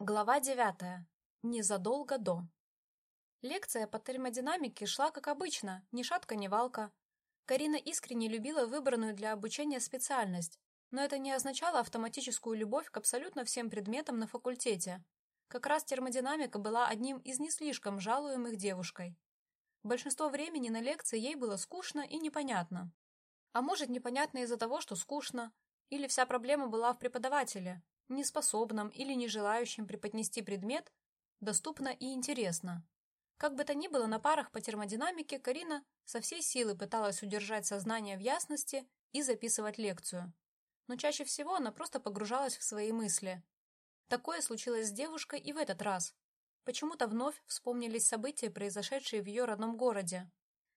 Глава девятая. Незадолго до. Лекция по термодинамике шла как обычно, ни шатка, ни валка. Карина искренне любила выбранную для обучения специальность, но это не означало автоматическую любовь к абсолютно всем предметам на факультете. Как раз термодинамика была одним из не слишком жалуемых девушкой. Большинство времени на лекции ей было скучно и непонятно. А может, непонятно из-за того, что скучно, или вся проблема была в преподавателе, неспособном или не желающем преподнести предмет доступно и интересно. Как бы то ни было, на парах по термодинамике Карина со всей силы пыталась удержать сознание в ясности и записывать лекцию. Но чаще всего она просто погружалась в свои мысли. Такое случилось с девушкой и в этот раз. Почему-то вновь вспомнились события, произошедшие в ее родном городе.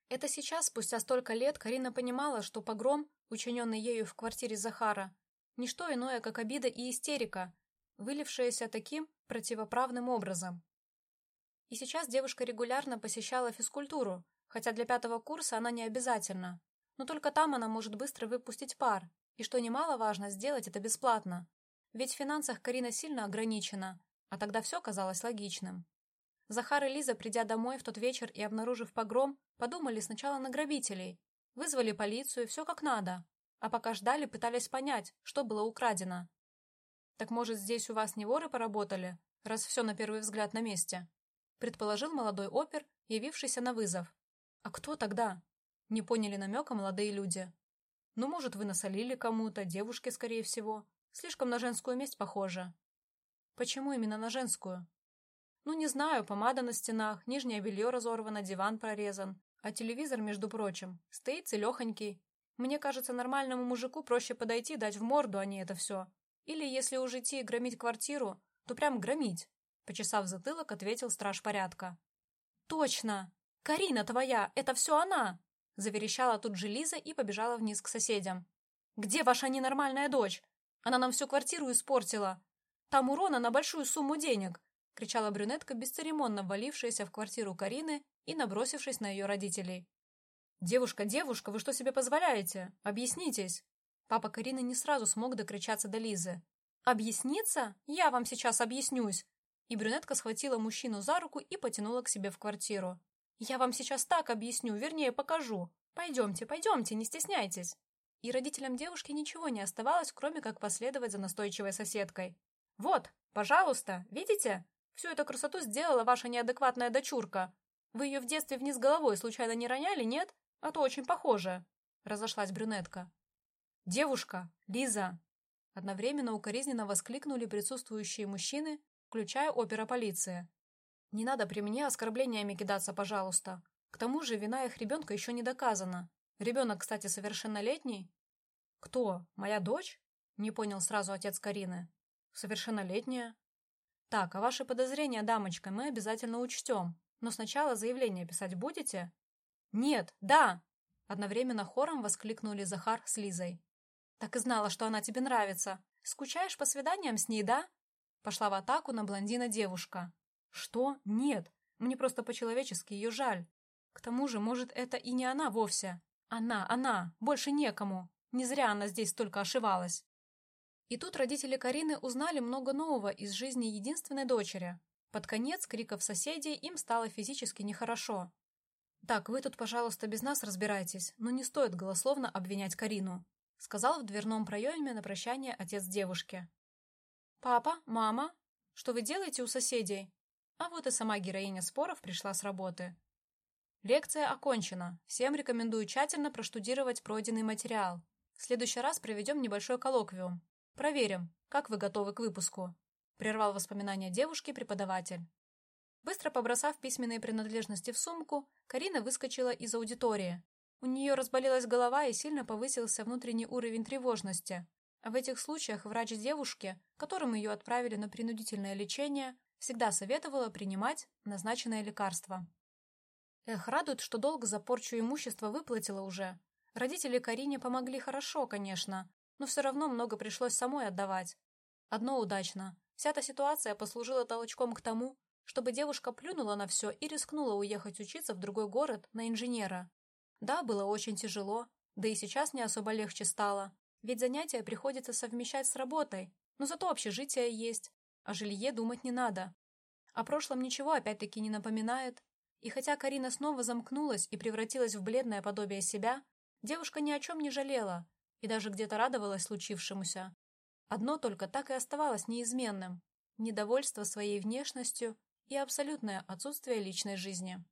Это сейчас, спустя столько лет, Карина понимала, что погром, учиненный ею в квартире Захара, не что иное, как обида и истерика, вылившаяся таким противоправным образом. И сейчас девушка регулярно посещала физкультуру, хотя для пятого курса она не обязательна. Но только там она может быстро выпустить пар, и, что немаловажно, сделать это бесплатно. Ведь в финансах Карина сильно ограничена, а тогда все казалось логичным. Захар и Лиза, придя домой в тот вечер и обнаружив погром, подумали сначала на грабителей, вызвали полицию, все как надо, а пока ждали, пытались понять, что было украдено. «Так, может, здесь у вас не воры поработали, раз все на первый взгляд на месте?» предположил молодой опер, явившийся на вызов. «А кто тогда?» Не поняли намека молодые люди. «Ну, может, вы насолили кому-то, девушке, скорее всего. Слишком на женскую месть похоже». «Почему именно на женскую?» «Ну, не знаю, помада на стенах, нижнее белье разорвано, диван прорезан. А телевизор, между прочим, стоит целехонький, мне кажется, нормальному мужику проще подойти, дать в морду, а не это все. Или, если уж идти громить квартиру, то прям громить. Почесав затылок, ответил страж порядка. «Точно! Карина твоя! Это все она!» Заверещала тут же Лиза и побежала вниз к соседям. «Где ваша ненормальная дочь? Она нам всю квартиру испортила. Там урона на большую сумму денег!» кричала брюнетка, бесцеремонно валившаяся в квартиру Карины и набросившись на ее родителей. «Девушка, девушка, вы что себе позволяете? Объяснитесь!» Папа Карины не сразу смог докричаться до Лизы. «Объясниться? Я вам сейчас объяснюсь!» И брюнетка схватила мужчину за руку и потянула к себе в квартиру. «Я вам сейчас так объясню, вернее, покажу. Пойдемте, пойдемте, не стесняйтесь!» И родителям девушки ничего не оставалось, кроме как последовать за настойчивой соседкой. «Вот, пожалуйста, видите? Всю эту красоту сделала ваша неадекватная дочурка. Вы ее в детстве вниз головой случайно не роняли, нет? А то очень похоже. Разошлась брюнетка. Девушка! Лиза! Одновременно укоризненно воскликнули присутствующие мужчины, включая опера полиции. Не надо при мне оскорблениями кидаться, пожалуйста. К тому же вина их ребенка еще не доказана. Ребенок, кстати, совершеннолетний. Кто? Моя дочь? Не понял сразу отец Карины. Совершеннолетняя. Так, а ваши подозрения, дамочка, мы обязательно учтем. Но сначала заявление писать будете? «Нет, да!» Одновременно хором воскликнули Захар с Лизой. «Так и знала, что она тебе нравится. Скучаешь по свиданиям с ней, да?» Пошла в атаку на блондина девушка. «Что? Нет. Мне просто по-человечески ее жаль. К тому же, может, это и не она вовсе. Она, она, больше некому. Не зря она здесь столько ошивалась». И тут родители Карины узнали много нового из жизни единственной дочери. Под конец криков соседей им стало физически нехорошо. «Так, вы тут, пожалуйста, без нас разбирайтесь, но не стоит голословно обвинять Карину», сказал в дверном проеме на прощание отец девушки. «Папа, мама, что вы делаете у соседей?» А вот и сама героиня споров пришла с работы. Лекция окончена. Всем рекомендую тщательно проштудировать пройденный материал. В следующий раз проведем небольшой коллоквиум. Проверим, как вы готовы к выпуску. Прервал воспоминания девушки преподаватель. Быстро побросав письменные принадлежности в сумку, Карина выскочила из аудитории. У нее разболелась голова и сильно повысился внутренний уровень тревожности. В этих случаях врач девушки, которым ее отправили на принудительное лечение, всегда советовала принимать назначенное лекарство. Эх, радует, что долг за порчу имущества выплатила уже. Родители Карине помогли хорошо, конечно, но все равно много пришлось самой отдавать. Одно удачно. Вся эта ситуация послужила толчком к тому, чтобы девушка плюнула на все и рискнула уехать учиться в другой город на инженера. Да, было очень тяжело, да и сейчас не особо легче стало, ведь занятия приходится совмещать с работой, но зато общежитие есть, О жилье думать не надо. О прошлом ничего опять-таки не напоминает. И хотя Карина снова замкнулась и превратилась в бледное подобие себя, девушка ни о чем не жалела и даже где-то радовалась случившемуся. Одно только так и оставалось неизменным – недовольство своей внешностью и абсолютное отсутствие личной жизни.